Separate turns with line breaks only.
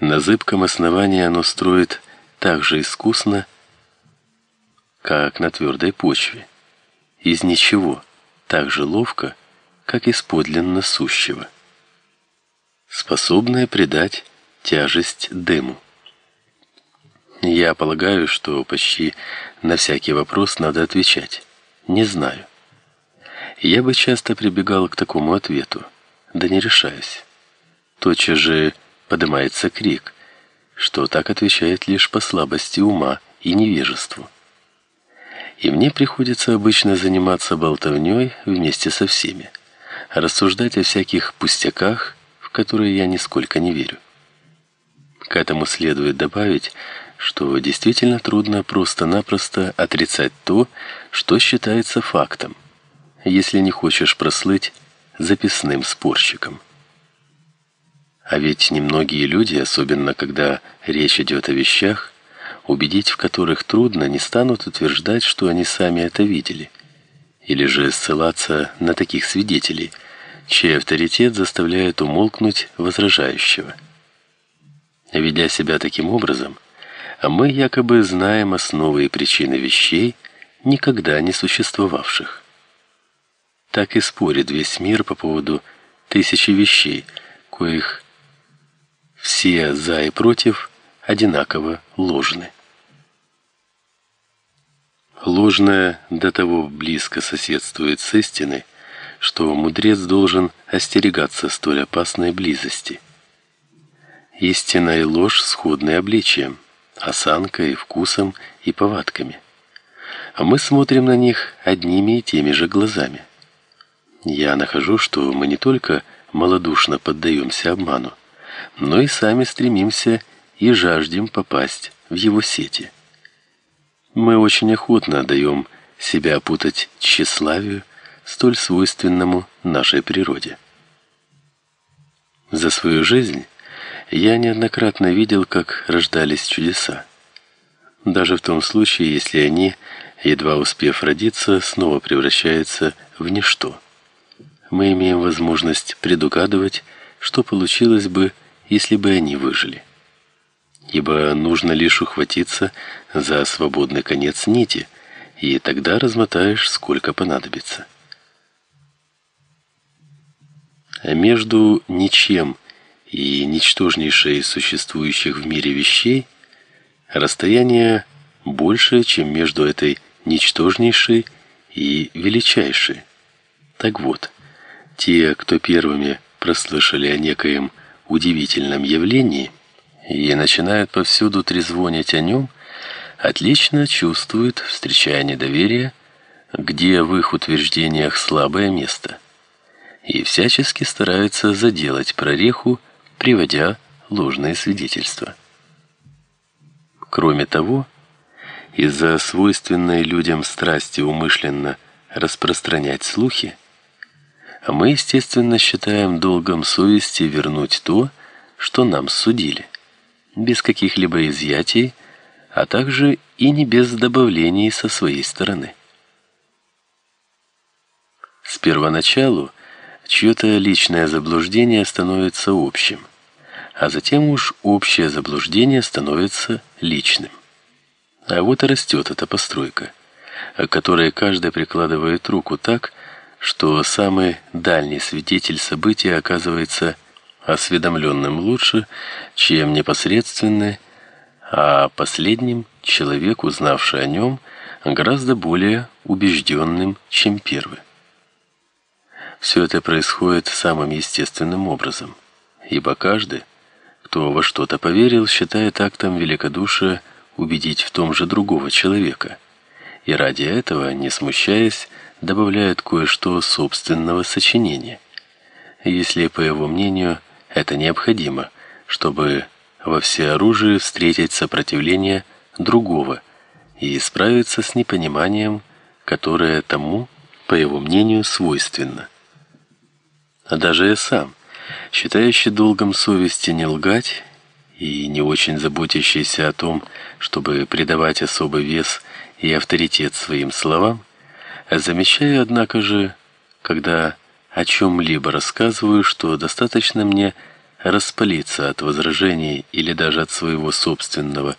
На зыбком основании оно строит так же искусно, как на твердой почве, из ничего, так же ловко, как из подлинно сущего, способное придать тяжесть дыму. Я полагаю, что почти на всякий вопрос надо отвечать «не знаю». Я бы часто прибегал к такому ответу, да не решаюсь. Тотчас же поднимается крик, что так отвечает лишь по слабости ума и невежеству. И мне приходится обычно заниматься болтовней вместе со всеми, рассуждать о всяких пустяках, в которые я нисколько не верю. К этому следует добавить, что действительно трудно просто-напросто отрицать то, что считается фактом, если не хочешь прослыть записным спорщиком. А ведь немногие люди, особенно когда речь идет о вещах, убедить в которых трудно, не станут утверждать, что они сами это видели, или же ссылаться на таких свидетелей, чей авторитет заставляет умолкнуть возражающего. Ведя себя таким образом, мы якобы знаем основы и причины вещей, никогда не существовавших. Так и спорит весь мир по поводу тысячи вещей, коих все за и против одинаково ложны. Ложное до того близко соседствует с истиной, что мудрец должен остерегаться столь опасной близости. Истина и ложь сходны обличием осанкой, вкусом и повадками. А мы смотрим на них одними и теми же глазами. Я нахожу, что мы не только малодушно поддаемся обману, но и сами стремимся и жаждем попасть в его сети. Мы очень охотно даем себя опутать тщеславию, столь свойственному нашей природе. За свою жизнь я неоднократно видел, как рождались чудеса. Даже в том случае, если они, едва успев родиться, снова превращаются в ничто. Мы имеем возможность предугадывать, что получилось бы, если бы они выжили. Ибо нужно лишь ухватиться за свободный конец нити, и тогда размотаешь сколько понадобится. А между ничем и ничтожнейшее из существующих в мире вещей, расстояние больше, чем между этой ничтожнейшей и величайшей. Так вот, те, кто первыми прослышали о некоем удивительном явлении и начинают повсюду трезвонить о нем, отлично чувствуют, встречая недоверие, где в их утверждениях слабое место, и всячески стараются заделать прореху приводя ложные свидетельства. Кроме того, из-за свойственной людям страсти умышленно распространять слухи, мы, естественно, считаем долгом совести вернуть то, что нам судили, без каких-либо изъятий, а также и не без добавлений со своей стороны. С первоначалу чье-то личное заблуждение становится общим, а затем уж общее заблуждение становится личным. А вот и растет эта постройка, к которой каждый прикладывает руку так, что самый дальний свидетель события оказывается осведомленным лучше, чем непосредственный, а последним человек, узнавший о нем, гораздо более убежденным, чем первый. Все это происходит самым естественным образом, ибо каждый, кто во что-то поверил, считает актом великодушия убедить в том же другого человека, и ради этого, не смущаясь, добавляет кое-что собственного сочинения, если, по его мнению, это необходимо, чтобы во всеоружии встретить сопротивление другого и справиться с непониманием, которое тому, по его мнению, свойственно. А даже я сам, считающий долгом совести не лгать и не очень заботящийся о том, чтобы придавать особый вес и авторитет своим словам, замечаю, однако же, когда о чем-либо рассказываю, что достаточно мне распалиться от возражений или даже от своего собственного